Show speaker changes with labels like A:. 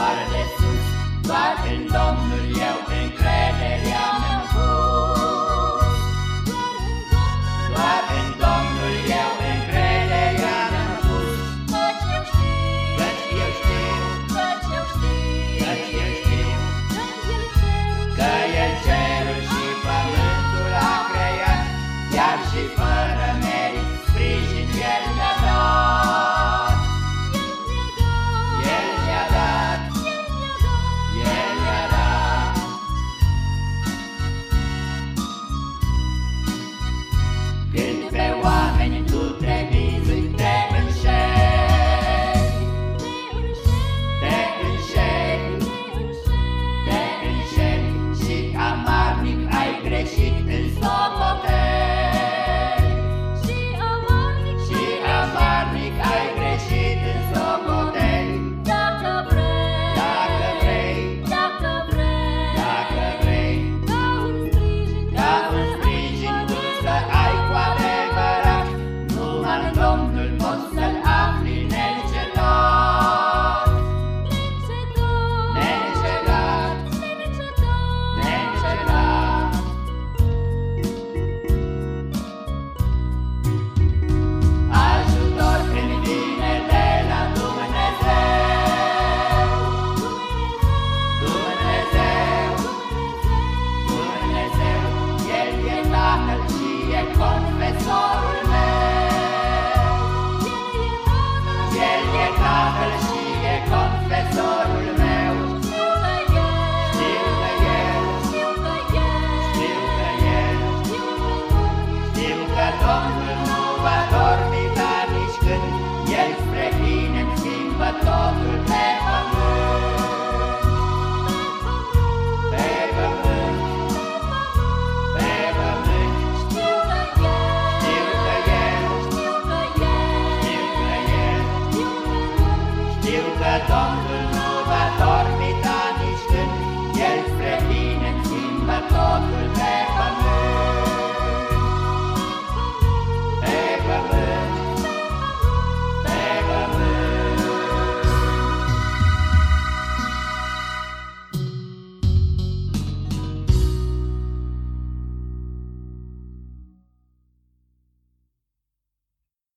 A: doar de sus, doar în Domnul eu încrederea confesor.